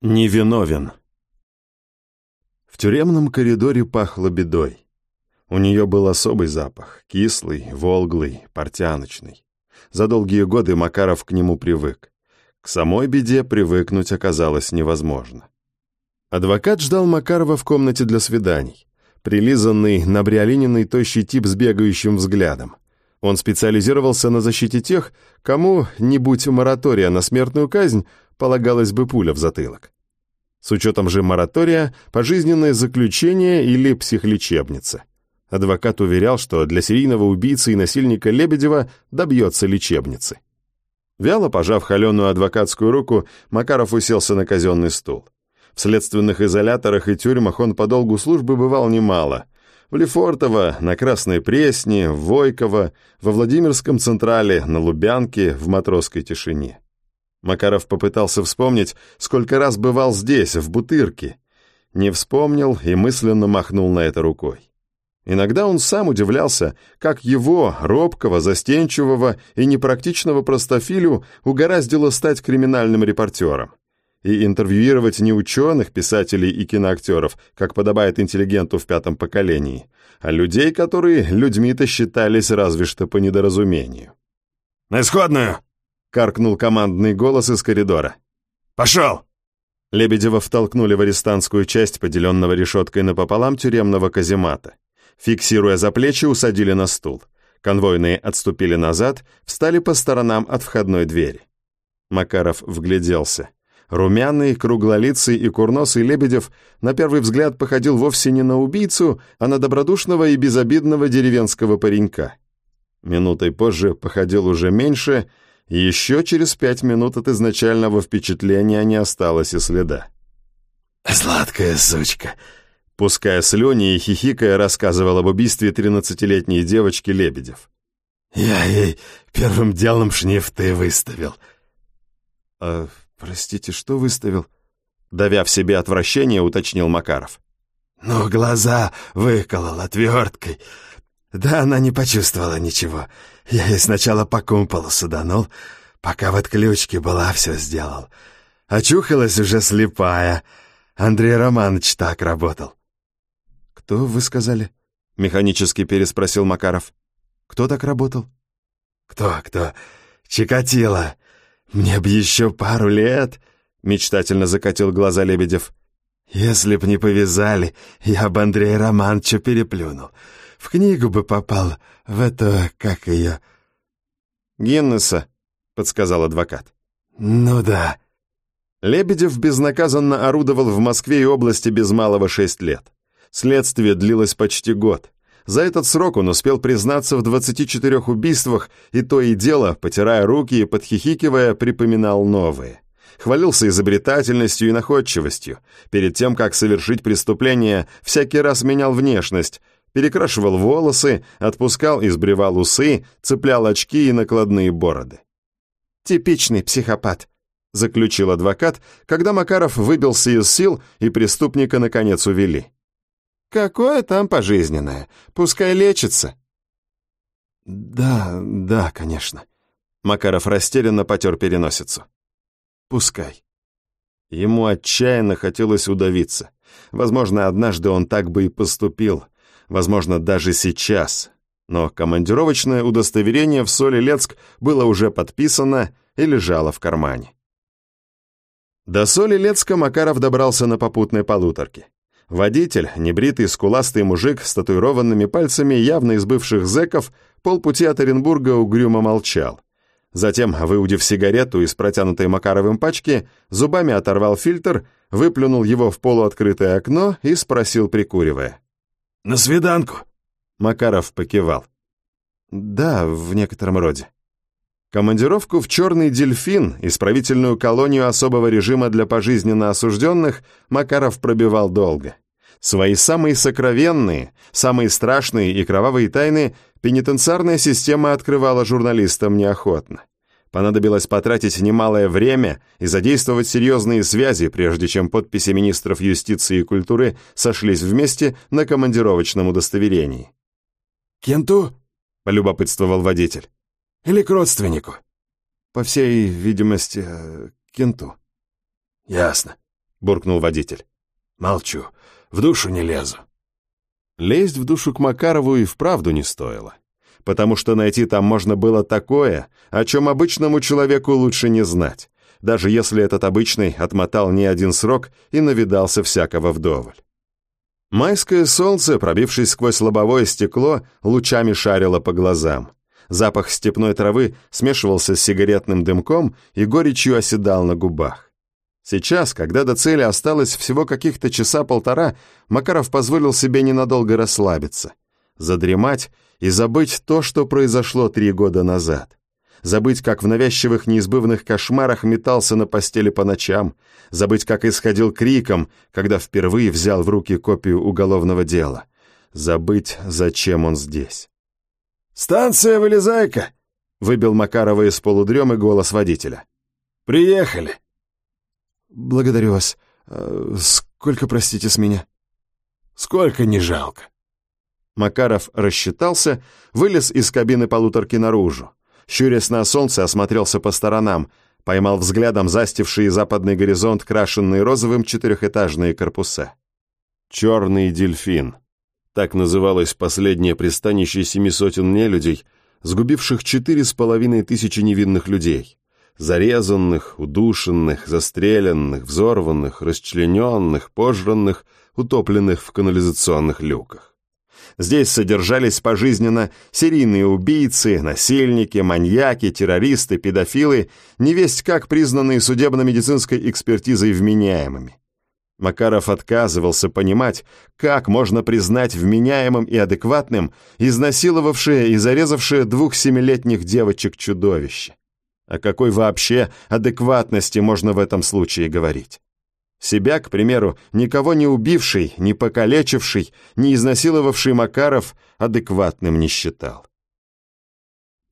Невиновен. В тюремном коридоре пахло бедой. У нее был особый запах, кислый, волглый, портяночный. За долгие годы Макаров к нему привык. К самой беде привыкнуть оказалось невозможно. Адвокат ждал Макарова в комнате для свиданий. Прилизанный, набриолиненный тощий тип с бегающим взглядом. Он специализировался на защите тех, кому, не будь моратория на смертную казнь, полагалась бы пуля в затылок. С учетом же моратория, пожизненное заключение или психлечебница. Адвокат уверял, что для серийного убийцы и насильника Лебедева добьется лечебницы. Вяло пожав холеную адвокатскую руку, Макаров уселся на казенный стул. В следственных изоляторах и тюрьмах он по долгу службы бывал немало. В Лефортово, на Красной Пресне, в Войково, во Владимирском Централе, на Лубянке, в Матросской тишине. Макаров попытался вспомнить, сколько раз бывал здесь, в Бутырке. Не вспомнил и мысленно махнул на это рукой. Иногда он сам удивлялся, как его, робкого, застенчивого и непрактичного простофилю угораздило стать криминальным репортером. И интервьюировать не ученых, писателей и киноактеров, как подобает интеллигенту в пятом поколении, а людей, которые людьми-то считались разве что по недоразумению. «На исходную!» — каркнул командный голос из коридора. «Пошел!» Лебедева втолкнули в арестантскую часть, поделенного решеткой напополам тюремного каземата. Фиксируя за плечи, усадили на стул. Конвойные отступили назад, встали по сторонам от входной двери. Макаров вгляделся. Румяный, круглолицый и курносый Лебедев на первый взгляд походил вовсе не на убийцу, а на добродушного и безобидного деревенского паренька. Минутой позже походил уже меньше — еще через пять минут от изначального впечатления не осталось и следа. «Сладкая сучка!» Пуская слюни и хихикая, рассказывал об убийстве тринадцатилетней девочки Лебедев. «Я ей первым делом шнифты выставил». «А, простите, что выставил?» Давя в себе отвращение, уточнил Макаров. «Ну, глаза выколол отверткой. Да она не почувствовала ничего. Я ей сначала по кумполу суданул, пока в отключке была, все сделал. Очухалась уже слепая. Андрей Романович так работал. «Кто, вы сказали?» — механически переспросил Макаров. «Кто так работал?» «Кто, кто? Чикатило. Мне б еще пару лет...» — мечтательно закатил глаза Лебедев. «Если б не повязали, я бы Андрея Романовича переплюнул. В книгу бы попал, в это, как ее...» «Гиннеса», — подсказал адвокат. «Ну да». Лебедев безнаказанно орудовал в Москве и области без малого шесть лет. Следствие длилось почти год. За этот срок он успел признаться в 24 убийствах, и то и дело, потирая руки и подхихикивая, припоминал новые. Хвалился изобретательностью и находчивостью. Перед тем, как совершить преступление, всякий раз менял внешность, перекрашивал волосы, отпускал и сбривал усы, цеплял очки и накладные бороды. «Типичный психопат», — заключил адвокат, когда Макаров выбился из сил и преступника наконец увели. «Какое там пожизненное? Пускай лечится». «Да, да, конечно». Макаров растерянно потер переносицу. «Пускай». Ему отчаянно хотелось удавиться. Возможно, однажды он так бы и поступил — возможно, даже сейчас. Но командировочное удостоверение в Солилецк было уже подписано и лежало в кармане. До Солилецка Макаров добрался на попутной полуторке. Водитель, небритый скуластый мужик с татуированными пальцами, явно из бывших зэков, полпути от Оренбурга угрюмо молчал. Затем, выудив сигарету из протянутой Макаровым пачки, зубами оторвал фильтр, выплюнул его в полуоткрытое окно и спросил, прикуривая. «На свиданку?» Макаров покивал. «Да, в некотором роде». Командировку в «Черный дельфин», исправительную колонию особого режима для пожизненно осужденных, Макаров пробивал долго. Свои самые сокровенные, самые страшные и кровавые тайны пенитенциарная система открывала журналистам неохотно. Понадобилось потратить немалое время и задействовать серьезные связи, прежде чем подписи министров юстиции и культуры сошлись вместе на командировочном удостоверении. «Кенту?» — полюбопытствовал водитель. «Или к родственнику?» «По всей видимости, э, кенту». «Ясно». — буркнул водитель. «Молчу, в душу не лезу». Лезть в душу к Макарову и вправду не стоило, потому что найти там можно было такое, о чем обычному человеку лучше не знать, даже если этот обычный отмотал не один срок и навидался всякого вдоволь. Майское солнце, пробившись сквозь лобовое стекло, лучами шарило по глазам. Запах степной травы смешивался с сигаретным дымком и горечью оседал на губах. Сейчас, когда до цели осталось всего каких-то часа полтора, Макаров позволил себе ненадолго расслабиться, задремать и забыть то, что произошло три года назад забыть, как в навязчивых неизбывных кошмарах метался на постели по ночам, забыть, как исходил криком, когда впервые взял в руки копию уголовного дела, забыть, зачем он здесь. «Станция, вылезай-ка!» — выбил Макарова из полудремы голос водителя. «Приехали!» «Благодарю вас. А, сколько, простите, с меня?» «Сколько не жалко!» Макаров рассчитался, вылез из кабины полуторки наружу щурясь на солнце, осмотрелся по сторонам, поймал взглядом застивший западный горизонт, крашенные розовым четырехэтажные корпуса. «Черный дельфин». Так называлось последнее пристанище семи сотен нелюдей, сгубивших четыре с половиной тысячи невинных людей. Зарезанных, удушенных, застреленных, взорванных, расчлененных, пожранных, утопленных в канализационных люках. Здесь содержались пожизненно серийные убийцы, насильники, маньяки, террористы, педофилы, невесть как признанные судебно-медицинской экспертизой вменяемыми. Макаров отказывался понимать, как можно признать вменяемым и адекватным изнасиловавшее и зарезавшее двух семилетних девочек чудовище. О какой вообще адекватности можно в этом случае говорить? Себя, к примеру, никого не убивший, не покалечивший, не изнасиловавший Макаров адекватным не считал.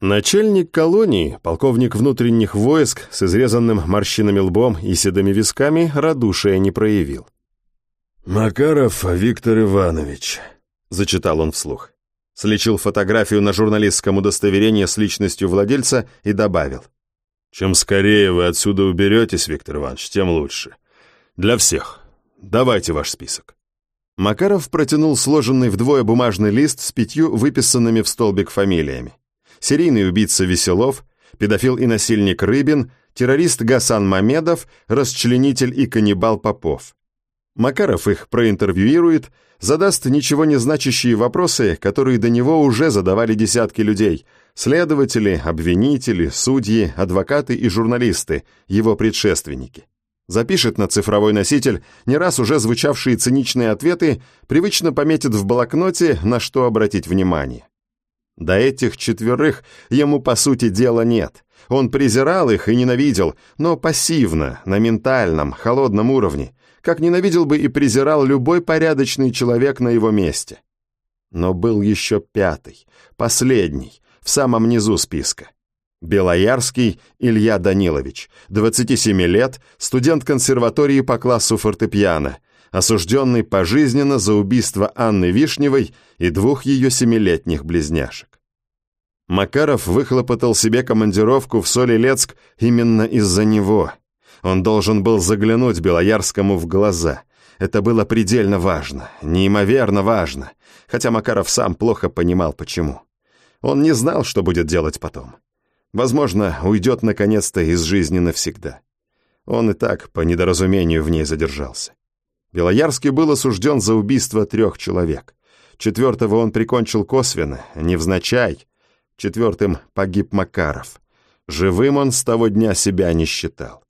Начальник колонии, полковник внутренних войск с изрезанным морщинами лбом и седыми висками, радушия не проявил. «Макаров Виктор Иванович», — зачитал он вслух. Слечил фотографию на журналистском удостоверении с личностью владельца и добавил. «Чем скорее вы отсюда уберетесь, Виктор Иванович, тем лучше. Для всех. Давайте ваш список». Макаров протянул сложенный вдвое бумажный лист с пятью выписанными в столбик фамилиями. Серийный убийца Веселов, педофил и насильник Рыбин, террорист Гасан Мамедов, расчленитель и каннибал Попов. Макаров их проинтервьюирует, задаст ничего не значащие вопросы, которые до него уже задавали десятки людей, следователи, обвинители, судьи, адвокаты и журналисты, его предшественники запишет на цифровой носитель не раз уже звучавшие циничные ответы, привычно пометит в блокноте, на что обратить внимание. До этих четверых ему, по сути, дела нет. Он презирал их и ненавидел, но пассивно, на ментальном, холодном уровне, как ненавидел бы и презирал любой порядочный человек на его месте. Но был еще пятый, последний, в самом низу списка. Белоярский Илья Данилович, 27 лет, студент консерватории по классу фортепиано, осужденный пожизненно за убийство Анны Вишневой и двух ее семилетних близняшек. Макаров выхлопотал себе командировку в Солилецк именно из-за него. Он должен был заглянуть Белоярскому в глаза. Это было предельно важно, неимоверно важно, хотя Макаров сам плохо понимал, почему. Он не знал, что будет делать потом. Возможно, уйдет наконец-то из жизни навсегда. Он и так по недоразумению в ней задержался. Белоярский был осужден за убийство трех человек. Четвертого он прикончил косвенно, невзначай. Четвертым погиб Макаров. Живым он с того дня себя не считал.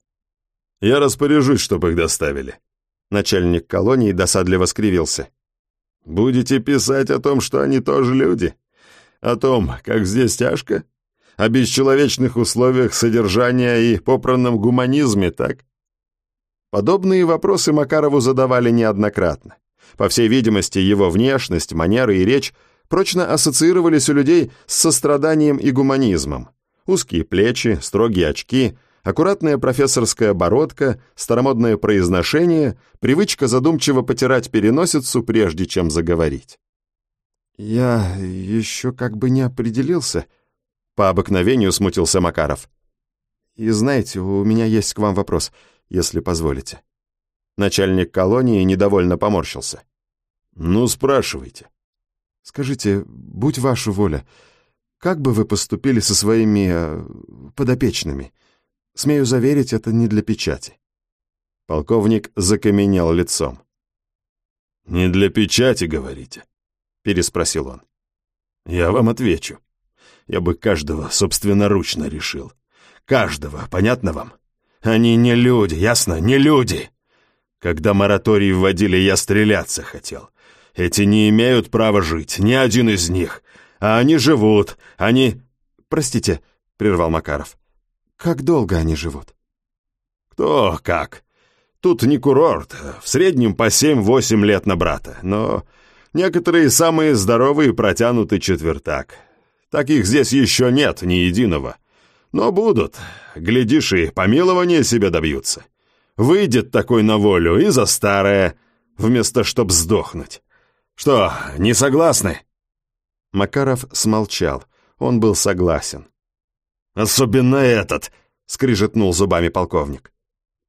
«Я распоряжусь, чтобы их доставили». Начальник колонии досадливо скривился. «Будете писать о том, что они тоже люди? О том, как здесь тяжко?» О бесчеловечных условиях содержания и попранном гуманизме, так? Подобные вопросы Макарову задавали неоднократно. По всей видимости, его внешность, манеры и речь прочно ассоциировались у людей с состраданием и гуманизмом. Узкие плечи, строгие очки, аккуратная профессорская бородка, старомодное произношение, привычка задумчиво потирать переносицу, прежде чем заговорить. «Я еще как бы не определился», по обыкновению смутился Макаров. «И знаете, у меня есть к вам вопрос, если позволите». Начальник колонии недовольно поморщился. «Ну, спрашивайте». «Скажите, будь ваша воля, как бы вы поступили со своими э, подопечными? Смею заверить, это не для печати». Полковник закаменел лицом. «Не для печати, говорите?» — переспросил он. «Я вам отвечу. Я бы каждого собственноручно решил. Каждого, понятно вам? Они не люди, ясно? Не люди!» Когда мораторий вводили, я стреляться хотел. Эти не имеют права жить, ни один из них. А они живут, они... Простите, прервал Макаров. Как долго они живут? Кто как. Тут не курорт, в среднем по семь-восемь лет на брата, но некоторые самые здоровые протянуты четвертак. Таких здесь еще нет, ни единого. Но будут. Глядишь, и помилования себе добьются. Выйдет такой на волю и за старое, вместо чтоб сдохнуть. Что, не согласны?» Макаров смолчал. Он был согласен. «Особенно этот!» — скрижетнул зубами полковник.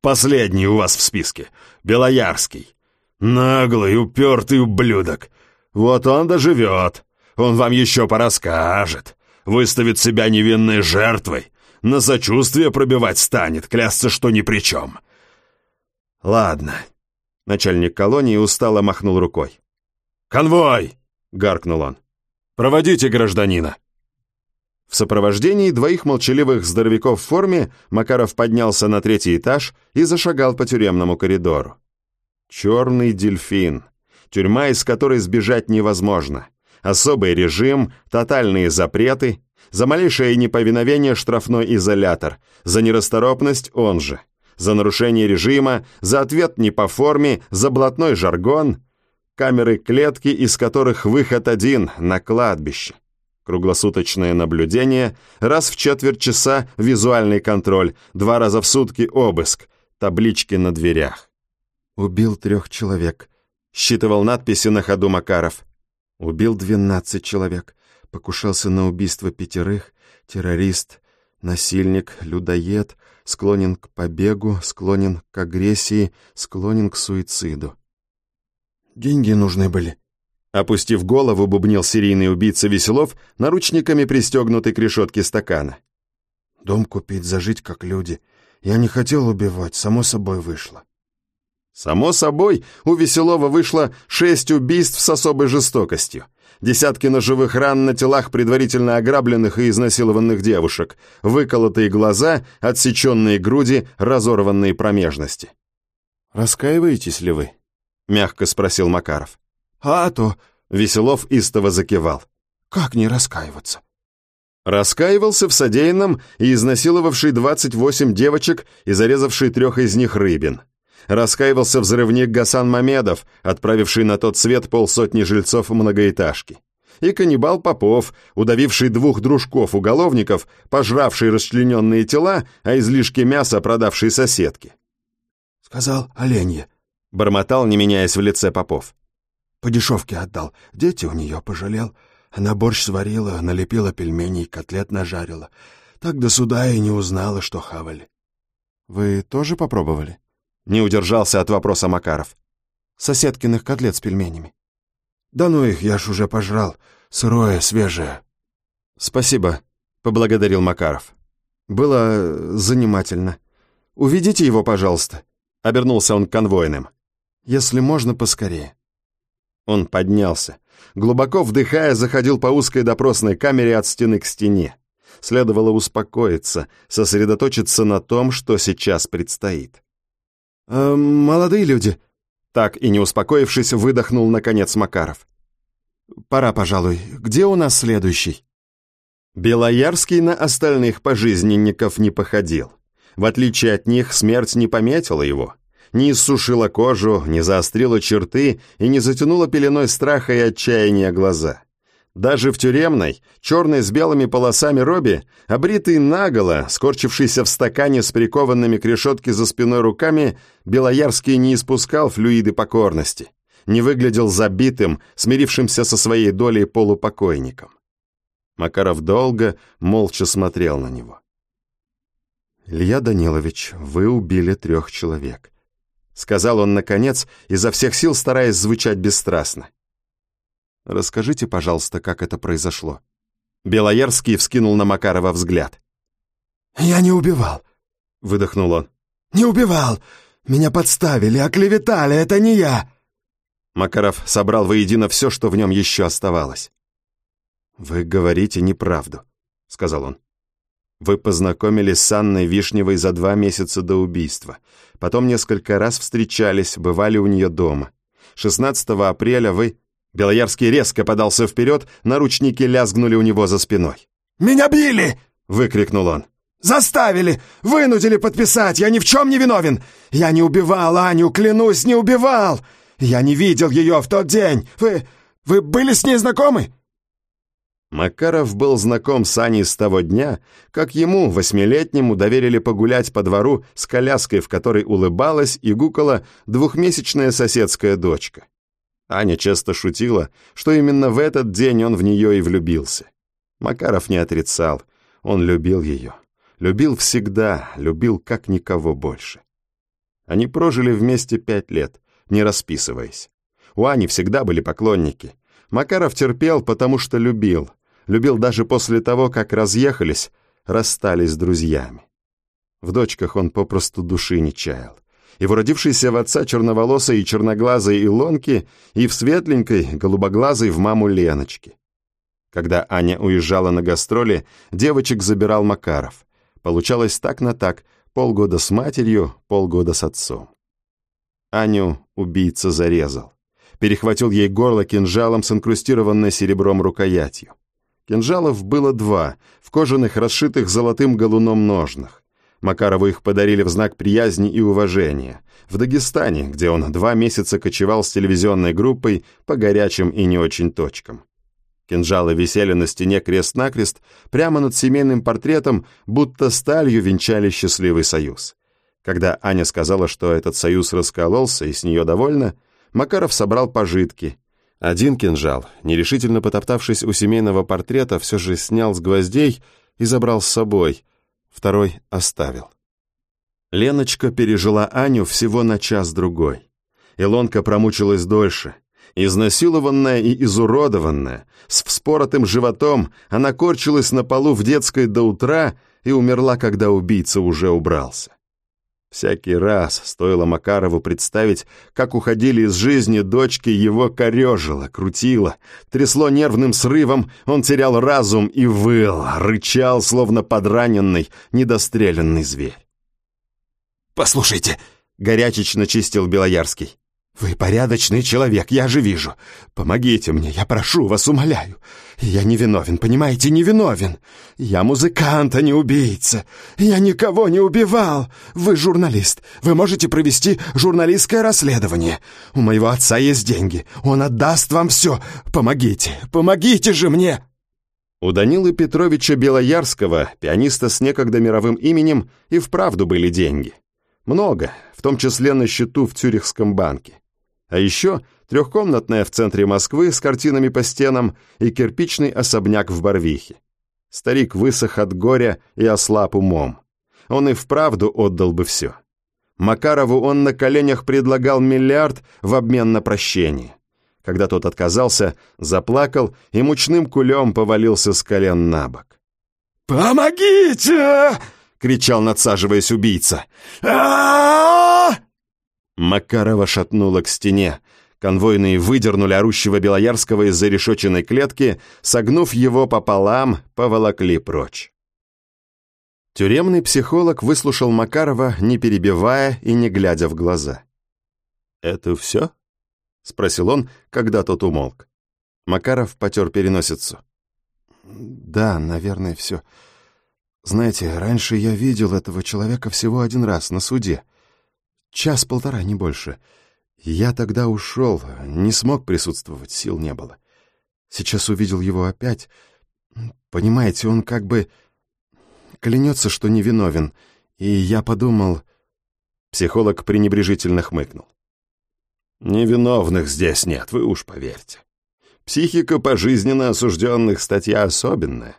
«Последний у вас в списке. Белоярский. Наглый, упертый ублюдок. Вот он доживет. Он вам еще порасскажет. Выставит себя невинной жертвой. На сочувствие пробивать станет, клясться, что ни при чем. «Ладно». Начальник колонии устало махнул рукой. «Конвой!» — гаркнул он. «Проводите гражданина!» В сопровождении двоих молчаливых здоровяков в форме Макаров поднялся на третий этаж и зашагал по тюремному коридору. Черный дельфин. Тюрьма, из которой сбежать невозможно. Особый режим, тотальные запреты, за малейшее неповиновение штрафной изолятор, за нерасторопность он же за нарушение режима, за ответ не по форме, за блатной жаргон. Камеры клетки, из которых выход один на кладбище. Круглосуточное наблюдение, раз в четверть часа визуальный контроль, два раза в сутки обыск, таблички на дверях. «Убил трех человек», — считывал надписи на ходу Макаров. «Убил двенадцать человек, покушался на убийство пятерых, террорист, насильник, людоед, склонен к побегу, склонен к агрессии, склонен к суициду. Деньги нужны были. Опустив голову, бубнил серийный убийца Веселов, наручниками пристегнутый к решетке стакана. «Дом купить, зажить как люди. Я не хотел убивать, само собой вышло». Само собой, у Веселова вышло шесть убийств с особой жестокостью десятки ножевых ран на телах предварительно ограбленных и изнасилованных девушек, выколотые глаза, отсеченные груди, разорванные промежности. «Раскаиваетесь ли вы?» — мягко спросил Макаров. «А то...» — Веселов истово закивал. «Как не раскаиваться?» Раскаивался в содеянном и изнасиловавший 28 девочек и зарезавший трех из них рыбин раскаивался взрывник Гасан Мамедов, отправивший на тот свет полсотни жильцов многоэтажки. И каннибал Попов, удавивший двух дружков-уголовников, пожравший расчлененные тела, а излишки мяса продавший соседке. «Сказал оленье», — бормотал, не меняясь в лице Попов. «По дешевке отдал. Дети у нее пожалел. Она борщ сварила, налепила пельменей, котлет нажарила. Так до суда и не узнала, что хавали». «Вы тоже попробовали?» Не удержался от вопроса Макаров. Соседкиных котлет с пельменями. Да ну их, я ж уже пожрал. Сырое, свежее. Спасибо, поблагодарил Макаров. Было занимательно. Уведите его, пожалуйста. Обернулся он к конвойным. Если можно, поскорее. Он поднялся. Глубоко вдыхая, заходил по узкой допросной камере от стены к стене. Следовало успокоиться, сосредоточиться на том, что сейчас предстоит. «Э, «Молодые люди», — так и не успокоившись, выдохнул, наконец, Макаров. «Пора, пожалуй. Где у нас следующий?» Белоярский на остальных пожизненников не походил. В отличие от них, смерть не пометила его. Не иссушила кожу, не заострила черты и не затянула пеленой страха и отчаяния глаза. Даже в тюремной, черной с белыми полосами робе, обритый наголо, скорчившийся в стакане с прикованными к решетке за спиной руками, Белоярский не испускал флюиды покорности, не выглядел забитым, смирившимся со своей долей полупокойником. Макаров долго, молча смотрел на него. «Илья Данилович, вы убили трех человек», сказал он наконец, изо всех сил стараясь звучать бесстрастно. Расскажите, пожалуйста, как это произошло. Белоярский вскинул на Макарова взгляд. «Я не убивал», — выдохнул он. «Не убивал! Меня подставили, оклеветали, это не я!» Макаров собрал воедино все, что в нем еще оставалось. «Вы говорите неправду», — сказал он. «Вы познакомились с Анной Вишневой за два месяца до убийства. Потом несколько раз встречались, бывали у нее дома. 16 апреля вы...» Белоярский резко подался вперед, наручники лязгнули у него за спиной. «Меня били!» — выкрикнул он. «Заставили! Вынудили подписать! Я ни в чем не виновен! Я не убивал Аню, клянусь, не убивал! Я не видел ее в тот день! Вы... вы были с ней знакомы?» Макаров был знаком с Аней с того дня, как ему, восьмилетнему, доверили погулять по двору с коляской, в которой улыбалась и гукала двухмесячная соседская дочка. Аня часто шутила, что именно в этот день он в нее и влюбился. Макаров не отрицал, он любил ее. Любил всегда, любил как никого больше. Они прожили вместе пять лет, не расписываясь. У Ани всегда были поклонники. Макаров терпел, потому что любил. Любил даже после того, как разъехались, расстались с друзьями. В дочках он попросту души не чаял. И в родившейся в отца черноволосой и черноглазой Илонке, и в светленькой, голубоглазой в маму Леночки. Когда Аня уезжала на гастроли, девочек забирал Макаров. Получалось так на так, полгода с матерью, полгода с отцом. Аню убийца зарезал. Перехватил ей горло кинжалом с инкрустированной серебром рукоятью. Кинжалов было два, в кожаных, расшитых золотым галуном ножнах. Макарову их подарили в знак приязни и уважения. В Дагестане, где он два месяца кочевал с телевизионной группой по горячим и не очень точкам. Кинжалы висели на стене крест-накрест, прямо над семейным портретом, будто сталью венчали счастливый союз. Когда Аня сказала, что этот союз раскололся и с нее довольна, Макаров собрал пожитки. Один кинжал, нерешительно потоптавшись у семейного портрета, все же снял с гвоздей и забрал с собой, второй оставил. Леночка пережила Аню всего на час-другой. Илонка промучилась дольше — Изнасилованная и изуродованная, с вспоротым животом, она корчилась на полу в детской до утра и умерла, когда убийца уже убрался. Всякий раз стоило Макарову представить, как уходили из жизни дочки, его корежило, крутило, трясло нервным срывом, он терял разум и выл, рычал, словно подраненный, недостреленный зверь. «Послушайте», — горячечно чистил Белоярский, «Вы порядочный человек, я же вижу. Помогите мне, я прошу вас, умоляю. Я не виновен, понимаете, не виновен. Я музыкант, а не убийца. Я никого не убивал. Вы журналист. Вы можете провести журналистское расследование. У моего отца есть деньги. Он отдаст вам все. Помогите, помогите же мне!» У Данилы Петровича Белоярского, пианиста с некогда мировым именем, и вправду были деньги. Много, в том числе на счету в Цюрихском банке. А еще трехкомнатная в центре Москвы с картинами по стенам и кирпичный особняк в Барвихе. Старик высох от горя и ослаб умом. Он и вправду отдал бы все. Макарову он на коленях предлагал миллиард в обмен на прощение. Когда тот отказался, заплакал и мучным кулем повалился с колен на бок. «Помогите!» — кричал, надсаживаясь убийца. а Макарова шатнула к стене. Конвойные выдернули орущего Белоярского из зарешоченной клетки, согнув его пополам, поволокли прочь. Тюремный психолог выслушал Макарова, не перебивая и не глядя в глаза. «Это все?» — спросил он, когда тот умолк. Макаров потер переносицу. «Да, наверное, все. Знаете, раньше я видел этого человека всего один раз на суде. Час-полтора, не больше. Я тогда ушел, не смог присутствовать, сил не было. Сейчас увидел его опять. Понимаете, он как бы клянется, что невиновен. И я подумал... Психолог пренебрежительно хмыкнул. «Невиновных здесь нет, вы уж поверьте. Психика пожизненно осужденных статья особенная.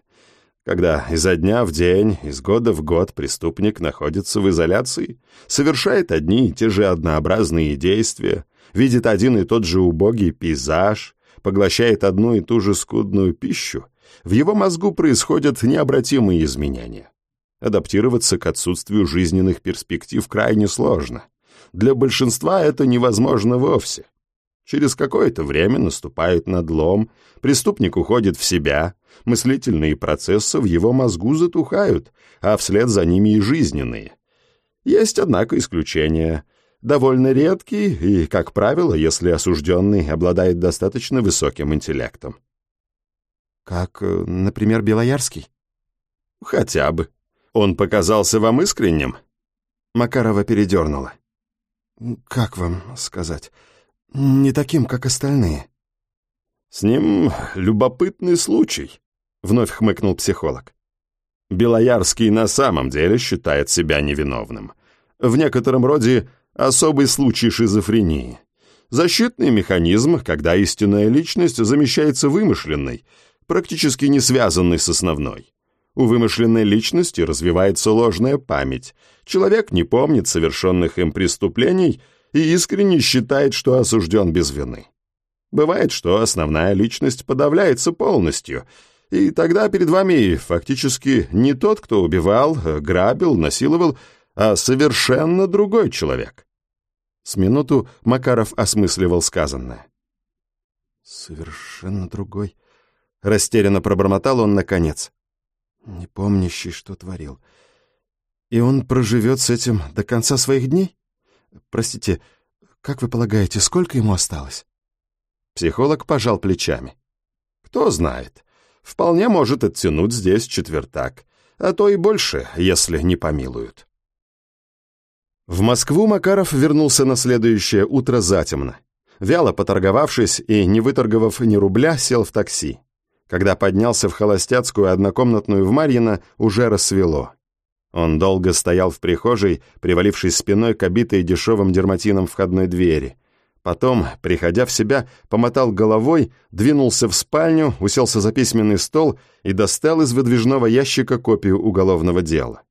Когда изо дня в день, из года в год преступник находится в изоляции, совершает одни и те же однообразные действия, видит один и тот же убогий пейзаж, поглощает одну и ту же скудную пищу, в его мозгу происходят необратимые изменения. Адаптироваться к отсутствию жизненных перспектив крайне сложно. Для большинства это невозможно вовсе. Через какое-то время наступает надлом, преступник уходит в себя, мыслительные процессы в его мозгу затухают, а вслед за ними и жизненные. Есть, однако, исключения. Довольно редкие и, как правило, если осужденный обладает достаточно высоким интеллектом. Как, э, например, Белоярский? Хотя бы. Он показался вам искренним? Макарова передернула. Как вам сказать? Не таким, как остальные. С ним любопытный случай, вновь хмыкнул психолог. Белоярский на самом деле считает себя невиновным. В некотором роде особый случай шизофрении. Защитный механизм, когда истинная личность замещается вымышленной, практически не связанной с основной. У вымышленной личности развивается ложная память. Человек не помнит совершенных им преступлений – и искренне считает, что осужден без вины. Бывает, что основная личность подавляется полностью, и тогда перед вами фактически не тот, кто убивал, грабил, насиловал, а совершенно другой человек. С минуту Макаров осмысливал сказанное. «Совершенно другой», — растерянно пробормотал он наконец. «Не помнящий, что творил. И он проживет с этим до конца своих дней?» Простите, как вы полагаете, сколько ему осталось? Психолог пожал плечами. Кто знает. Вполне может оттянуть здесь четвертак, а то и больше, если не помилуют. В Москву Макаров вернулся на следующее утро затемно. Вяло поторговавшись и не выторговав ни рубля, сел в такси. Когда поднялся в холостяцкую однокомнатную в Марьино, уже рассвело. Он долго стоял в прихожей, привалившись спиной к обитой дешевым дерматином входной двери. Потом, приходя в себя, помотал головой, двинулся в спальню, уселся за письменный стол и достал из выдвижного ящика копию уголовного дела.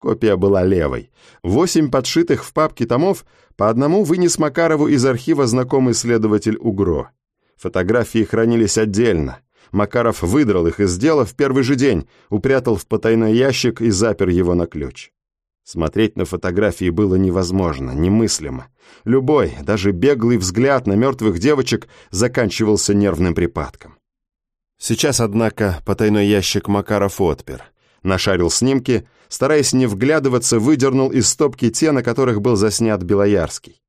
Копия была левой. Восемь подшитых в папке томов по одному вынес Макарову из архива знакомый следователь УГРО. Фотографии хранились отдельно. Макаров выдрал их из дела в первый же день, упрятал в потайной ящик и запер его на ключ. Смотреть на фотографии было невозможно, немыслимо. Любой, даже беглый взгляд на мертвых девочек заканчивался нервным припадком. Сейчас, однако, потайной ящик Макаров отпер. Нашарил снимки, стараясь не вглядываться, выдернул из стопки те, на которых был заснят Белоярский.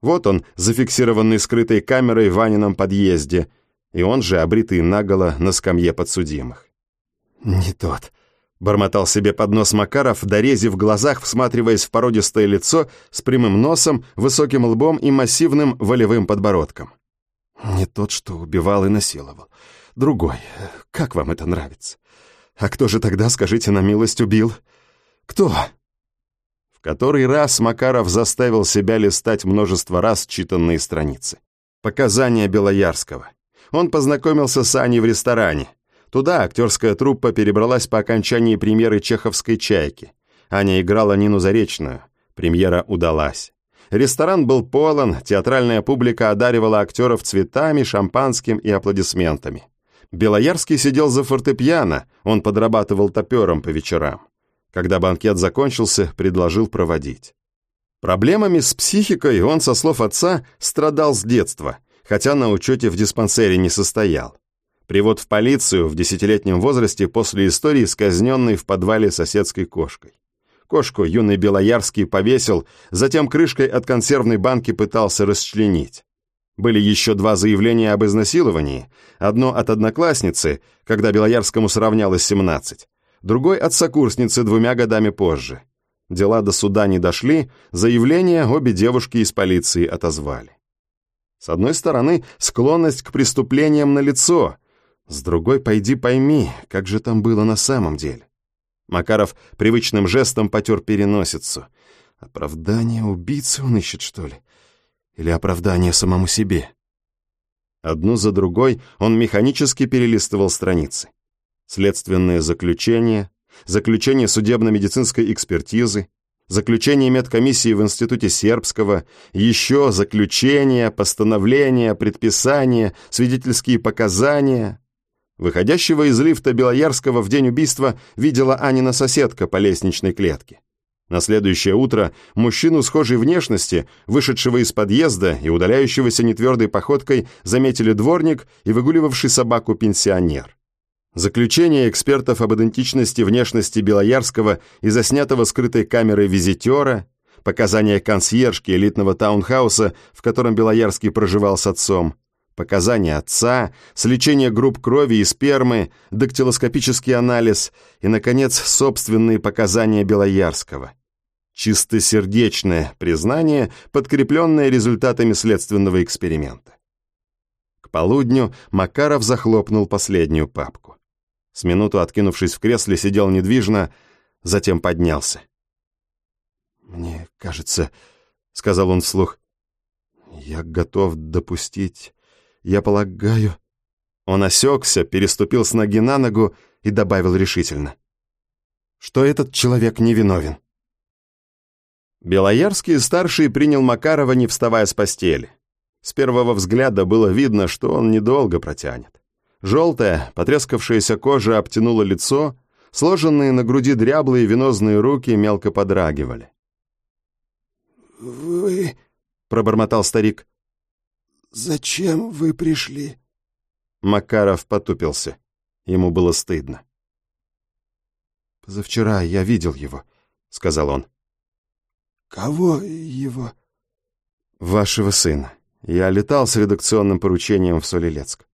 Вот он, зафиксированный скрытой камерой в Ванином подъезде – и он же обритый наголо на скамье подсудимых. «Не тот», — бормотал себе под нос Макаров, дорезив глазах, всматриваясь в породистое лицо с прямым носом, высоким лбом и массивным волевым подбородком. «Не тот, что убивал и насиловал. Другой. Как вам это нравится? А кто же тогда, скажите на милость, убил? Кто?» В который раз Макаров заставил себя листать множество раз читанные страницы. Показания Белоярского — он познакомился с Аней в ресторане. Туда актерская труппа перебралась по окончании премьеры чеховской «Чайки». Аня играла Нину Заречную. Премьера удалась. Ресторан был полон, театральная публика одаривала актеров цветами, шампанским и аплодисментами. Белоярский сидел за фортепиано, он подрабатывал топером по вечерам. Когда банкет закончился, предложил проводить. Проблемами с психикой он, со слов отца, страдал с детства – хотя на учете в диспансере не состоял. Привод в полицию в десятилетнем возрасте после истории с казненной в подвале соседской кошкой. Кошку юный Белоярский повесил, затем крышкой от консервной банки пытался расчленить. Были еще два заявления об изнасиловании. Одно от одноклассницы, когда Белоярскому сравнялось 17, другой от сокурсницы двумя годами позже. Дела до суда не дошли, заявления обе девушки из полиции отозвали. С одной стороны, склонность к преступлениям налицо, с другой, пойди пойми, как же там было на самом деле. Макаров привычным жестом потер переносицу. Оправдание убийцы он ищет, что ли? Или оправдание самому себе? Одну за другой он механически перелистывал страницы. следственные заключения, заключение судебно-медицинской экспертизы, заключение медкомиссии в Институте Сербского, еще заключения, постановления, предписания, свидетельские показания. Выходящего из лифта Белоярского в день убийства видела Анина соседка по лестничной клетке. На следующее утро мужчину схожей внешности, вышедшего из подъезда и удаляющегося нетвердой походкой, заметили дворник и выгуливавший собаку пенсионер. Заключение экспертов об идентичности внешности Белоярского и заснятого скрытой камерой визитера, показания консьержки элитного таунхауса, в котором Белоярский проживал с отцом, показания отца, сличение групп крови и спермы, дактилоскопический анализ и, наконец, собственные показания Белоярского. Чистосердечное признание, подкрепленное результатами следственного эксперимента. К полудню Макаров захлопнул последнюю папку. С минуту откинувшись в кресле, сидел недвижно, затем поднялся. «Мне кажется, — сказал он вслух, — я готов допустить, я полагаю...» Он осекся, переступил с ноги на ногу и добавил решительно. «Что этот человек невиновен?» Белоярский-старший принял Макарова, не вставая с постели. С первого взгляда было видно, что он недолго протянет. Желтая, потрескавшаяся кожа обтянула лицо, сложенные на груди дряблые венозные руки мелко подрагивали. «Вы...» — пробормотал старик. «Зачем вы пришли?» Макаров потупился. Ему было стыдно. «Позавчера я видел его», — сказал он. «Кого его?» «Вашего сына. Я летал с редакционным поручением в Солилецк.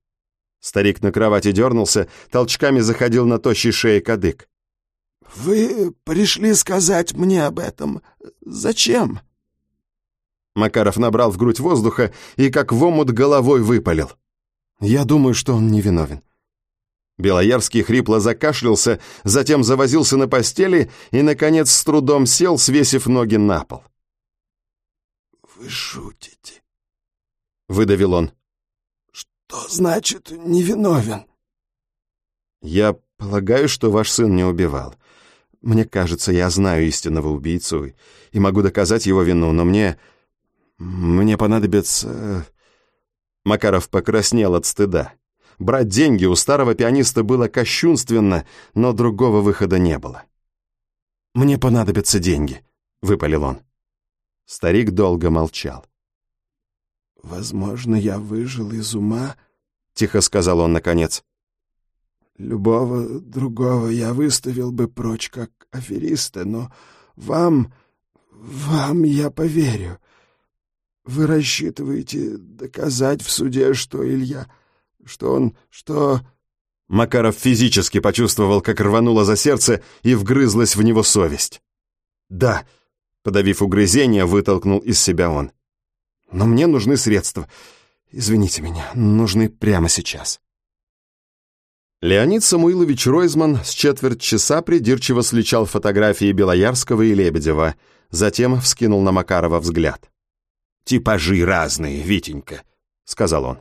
Старик на кровати дернулся, толчками заходил на тощей шее кадык. «Вы пришли сказать мне об этом. Зачем?» Макаров набрал в грудь воздуха и как в омут головой выпалил. «Я думаю, что он невиновен». Белоярский хрипло закашлялся, затем завозился на постели и, наконец, с трудом сел, свесив ноги на пол. «Вы шутите?» — выдавил он. «Что значит невиновен?» «Я полагаю, что ваш сын не убивал. Мне кажется, я знаю истинного убийцу и могу доказать его вину, но мне... мне понадобится...» Макаров покраснел от стыда. Брать деньги у старого пианиста было кощунственно, но другого выхода не было. «Мне понадобятся деньги», — выпалил он. Старик долго молчал. «Возможно, я выжил из ума», — тихо сказал он наконец. «Любого другого я выставил бы прочь как афериста, но вам, вам я поверю. Вы рассчитываете доказать в суде, что Илья, что он, что...» Макаров физически почувствовал, как рвануло за сердце и вгрызлась в него совесть. «Да», — подавив угрызение, вытолкнул из себя он. Но мне нужны средства. Извините меня, нужны прямо сейчас. Леонид Самуилович Ройзман с четверть часа придирчиво сличал фотографии Белоярского и Лебедева, затем вскинул на Макарова взгляд. «Типажи разные, Витенька», — сказал он.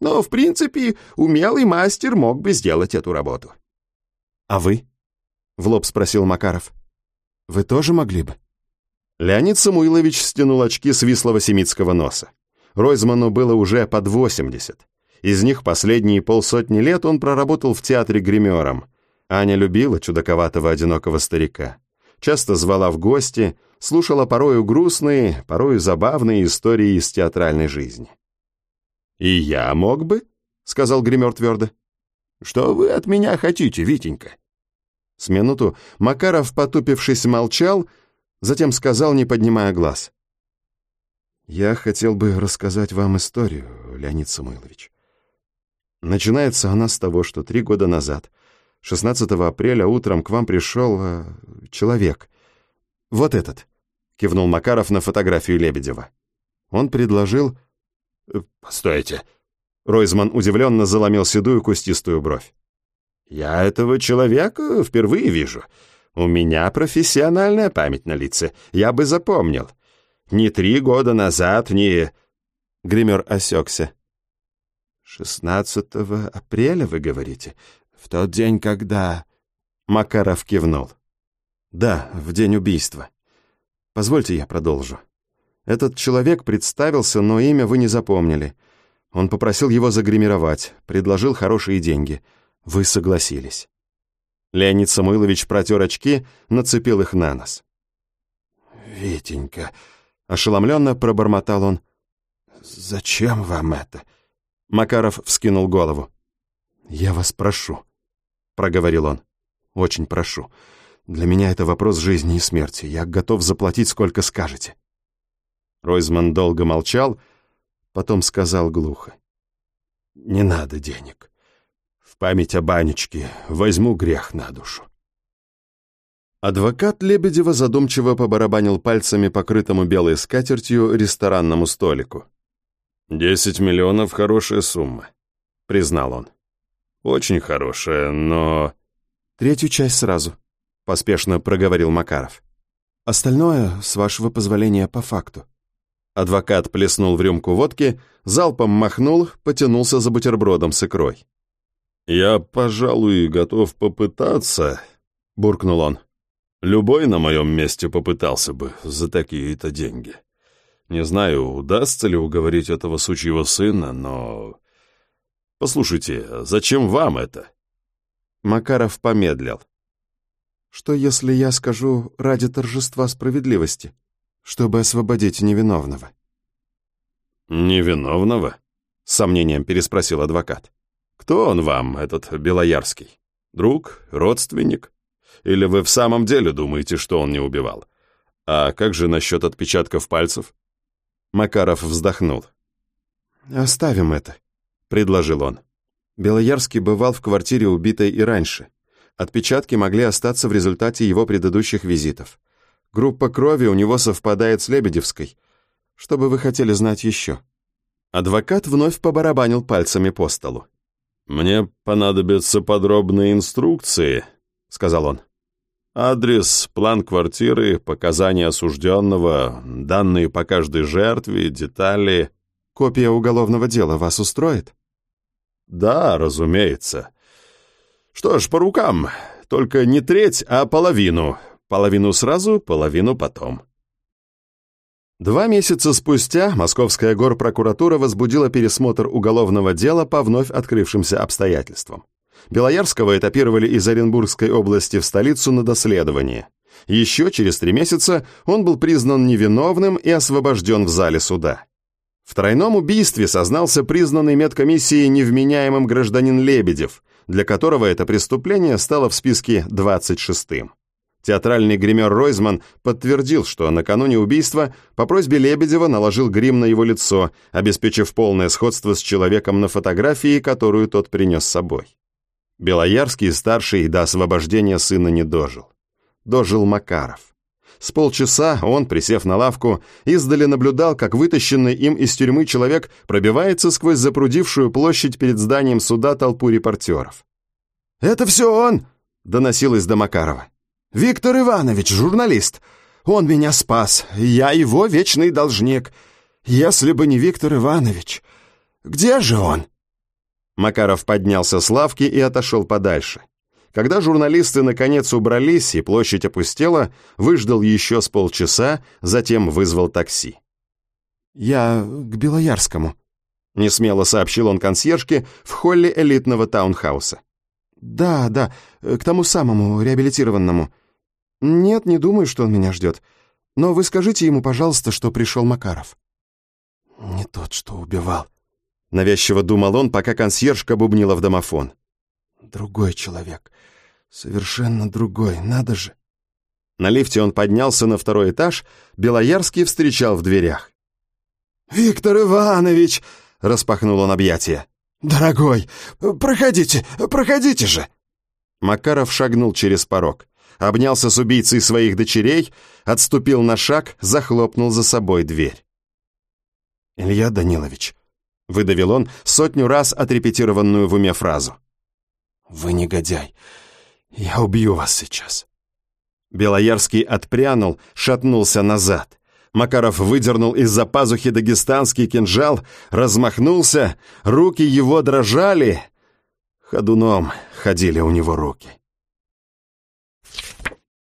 «Но, в принципе, умелый мастер мог бы сделать эту работу». «А вы?» — в лоб спросил Макаров. «Вы тоже могли бы?» Леонид Самуилович стянул очки с вислого семитского носа. Ройзману было уже под 80. Из них последние полсотни лет он проработал в театре гримером. Аня любила чудаковатого одинокого старика. Часто звала в гости, слушала порою грустные, порою забавные истории из театральной жизни. «И я мог бы?» — сказал гример твердо. «Что вы от меня хотите, Витенька?» С минуту Макаров, потупившись, молчал, Затем сказал, не поднимая глаз. «Я хотел бы рассказать вам историю, Леонид Самойлович. Начинается она с того, что три года назад, 16 апреля, утром к вам пришел э, человек. Вот этот», — кивнул Макаров на фотографию Лебедева. Он предложил... Э, «Постойте». Ройзман удивленно заломил седую кустистую бровь. «Я этого человека впервые вижу. У меня профессиональная память на лице, я бы запомнил. Ни три года назад, ни...» Гример осекся. «16 апреля, вы говорите? В тот день, когда...» Макаров кивнул. «Да, в день убийства. Позвольте я продолжу. Этот человек представился, но имя вы не запомнили. Он попросил его загримировать, предложил хорошие деньги. Вы согласились». Леонид Самойлович протер очки, нацепил их на нос. «Витенька», — ошеломленно пробормотал он, — «зачем вам это?» Макаров вскинул голову. «Я вас прошу», — проговорил он. «Очень прошу. Для меня это вопрос жизни и смерти. Я готов заплатить, сколько скажете». Ройзман долго молчал, потом сказал глухо. «Не надо денег. В память о банечке возьму грех на душу». Адвокат Лебедева задумчиво побарабанил пальцами покрытому белой скатертью ресторанному столику. «Десять миллионов — хорошая сумма», — признал он. «Очень хорошая, но...» «Третью часть сразу», — поспешно проговорил Макаров. «Остальное, с вашего позволения, по факту». Адвокат плеснул в рюмку водки, залпом махнул, потянулся за бутербродом с икрой. «Я, пожалуй, готов попытаться», — буркнул он. Любой на моем месте попытался бы за такие-то деньги. Не знаю, удастся ли уговорить этого сучьего сына, но... Послушайте, зачем вам это?» Макаров помедлил. «Что, если я скажу ради торжества справедливости, чтобы освободить невиновного?» «Невиновного?» — с сомнением переспросил адвокат. «Кто он вам, этот Белоярский? Друг? Родственник?» Или вы в самом деле думаете, что он не убивал? А как же насчет отпечатков пальцев?» Макаров вздохнул. «Оставим это», — предложил он. Белоярский бывал в квартире убитой и раньше. Отпечатки могли остаться в результате его предыдущих визитов. Группа крови у него совпадает с Лебедевской. Что бы вы хотели знать еще?» Адвокат вновь побарабанил пальцами по столу. «Мне понадобятся подробные инструкции», — сказал он. Адрес, план квартиры, показания осужденного, данные по каждой жертве, детали. Копия уголовного дела вас устроит? Да, разумеется. Что ж, по рукам. Только не треть, а половину. Половину сразу, половину потом. Два месяца спустя Московская горпрокуратура возбудила пересмотр уголовного дела по вновь открывшимся обстоятельствам. Белоярского этапировали из Оренбургской области в столицу на доследование. Еще через три месяца он был признан невиновным и освобожден в зале суда. В тройном убийстве сознался признанный медкомиссией невменяемым гражданин Лебедев, для которого это преступление стало в списке 26-м. Театральный гример Ройзман подтвердил, что накануне убийства по просьбе Лебедева наложил грим на его лицо, обеспечив полное сходство с человеком на фотографии, которую тот принес с собой. Белоярский старший до освобождения сына не дожил. Дожил Макаров. С полчаса он, присев на лавку, издали наблюдал, как вытащенный им из тюрьмы человек пробивается сквозь запрудившую площадь перед зданием суда толпу репортеров. «Это все он!» — доносилось до Макарова. «Виктор Иванович, журналист. Он меня спас. Я его вечный должник. Если бы не Виктор Иванович. Где же он?» Макаров поднялся с лавки и отошел подальше. Когда журналисты наконец убрались и площадь опустела, выждал еще с полчаса, затем вызвал такси. «Я к Белоярскому», — несмело сообщил он консьержке в холле элитного таунхауса. «Да, да, к тому самому реабилитированному. Нет, не думаю, что он меня ждет. Но вы скажите ему, пожалуйста, что пришел Макаров». «Не тот, что убивал», Навязчиво думал он, пока консьержка бубнила в домофон. «Другой человек. Совершенно другой. Надо же». На лифте он поднялся на второй этаж, Белоярский встречал в дверях. «Виктор Иванович!» — распахнул он объятия. «Дорогой, проходите, проходите же!» Макаров шагнул через порог, обнялся с убийцей своих дочерей, отступил на шаг, захлопнул за собой дверь. «Илья Данилович, Выдавил он сотню раз отрепетированную в уме фразу. «Вы негодяй. Я убью вас сейчас». Белоярский отпрянул, шатнулся назад. Макаров выдернул из-за пазухи дагестанский кинжал, размахнулся, руки его дрожали. Ходуном ходили у него руки.